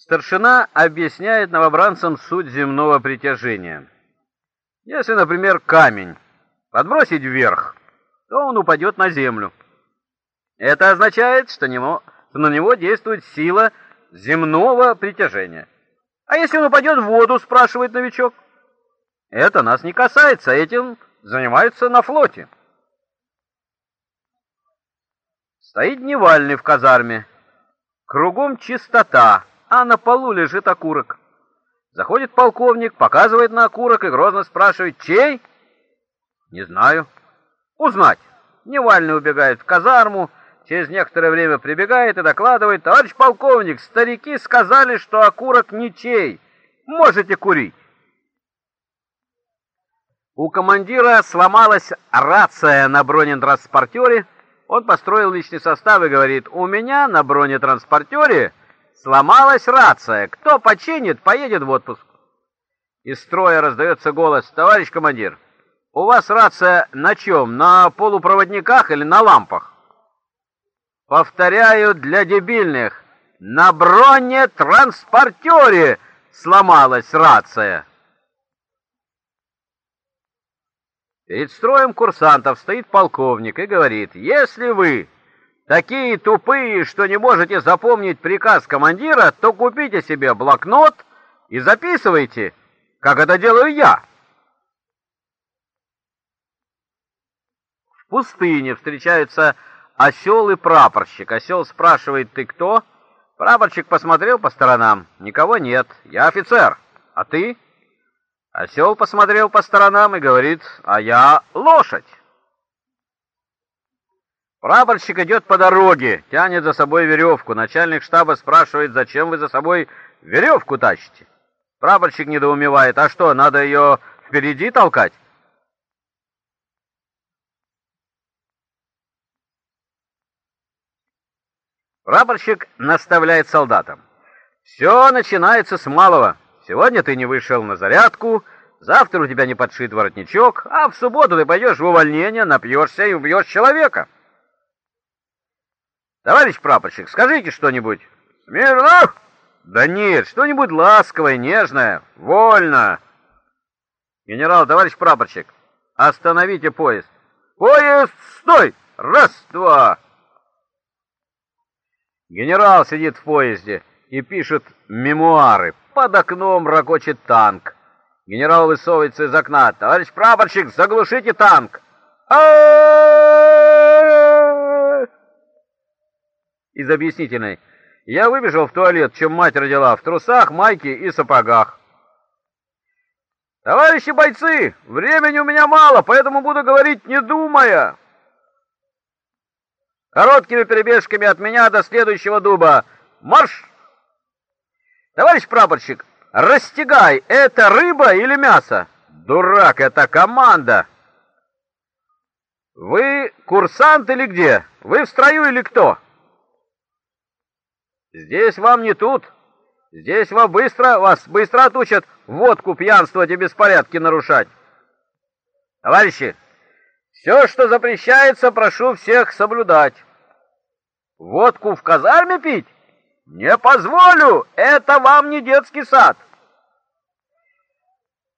Старшина объясняет новобранцам суть земного притяжения. Если, например, камень подбросить вверх, то он упадет на землю. Это означает, что, на него действует сила земного притяжения. А если он упадет в воду, спрашивает новичок? Это нас не касается, этим занимаются на флоте. Стоит дневальный в казарме. Кругом чистота, а на полу лежит окурок. Заходит полковник, показывает на окурок и грозно спрашивает, чей? Не знаю. Узнать. Дневальный убегает в казарму, через некоторое время прибегает и докладывает, товарищ полковник, старики сказали, что окурок ничей, можете курить. У командира сломалась рация на бронетранспортере, он построил личный состав и говорит, у меня на бронетранспортере сломалась рация, кто починит, поедет в отпуск. Из строя раздается голос, товарищ командир, у вас рация на чем, на полупроводниках или на лампах? Повторяю для дебильных, на бронетранспортере сломалась рация. Перед строем курсантов стоит полковник и говорит, если вы такие тупые, что не можете запомнить приказ командира, то купите себе блокнот и записывайте, как это делаю я. В пустыне встречаются осел и прапорщик. Осел спрашивает, ты кто? Прапорщик посмотрел по сторонам. Никого нет. Я офицер. А ты? Осел посмотрел по сторонам и говорит, а я лошадь. Прапорщик идет по дороге, тянет за собой веревку. Начальник штаба спрашивает, зачем вы за собой веревку тащите? Прапорщик недоумевает, а что, надо ее впереди толкать? Прапорщик наставляет солдатам. Все начинается с малого. Сегодня ты не вышел на зарядку, завтра у тебя не подшит воротничок, а в субботу ты пойдешь в увольнение, напьешься и убьешь человека. Товарищ прапорщик, скажите что-нибудь. Смирно? Да нет, что-нибудь ласковое, нежное. Вольно. Генерал, товарищ прапорщик, остановите поезд. Поезд, стой! Раз, два. Генерал сидит в поезде и пишет мемуары. Под окном ракочет танк. Генерал высовывается из окна. «Товарищ прапорщик, заглушите танк!» Из объяснительной. Я выбежал в туалет, чем мать родила, в трусах, майке и сапогах. «Товарищи бойцы, времени у меня мало, поэтому буду говорить не думая!» Короткими перебежками от меня до следующего дуба. Марш! Товарищ прапорщик, растягай, это рыба или мясо? Дурак, это команда. Вы курсант или где? Вы в строю или кто? Здесь вам не тут. Здесь вас быстро, вас быстро отучат водку пьянствовать и беспорядки нарушать. Товарищи, все, что запрещается, прошу всех соблюдать. Водку в казарме пить? Не позволю! Это вам не детский сад.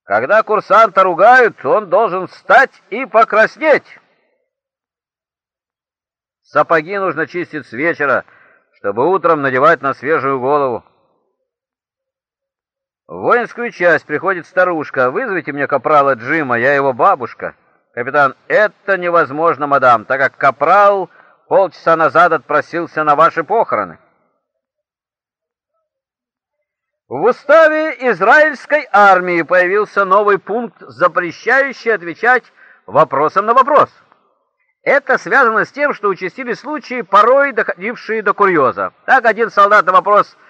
Когда курсанта ругают, он должен встать и покраснеть. Сапоги нужно чистить с вечера, чтобы утром надевать на свежую голову. В воинскую часть приходит старушка. «Вызовите мне капрала Джима, я его бабушка». «Капитан, это невозможно, мадам, так как капрал полчаса назад отпросился на ваши похороны». В уставе израильской армии появился новый пункт, запрещающий отвечать вопросом на вопрос. Это связано с тем, что участились случаи, порой доходившие до курьеза. Так один солдат на вопрос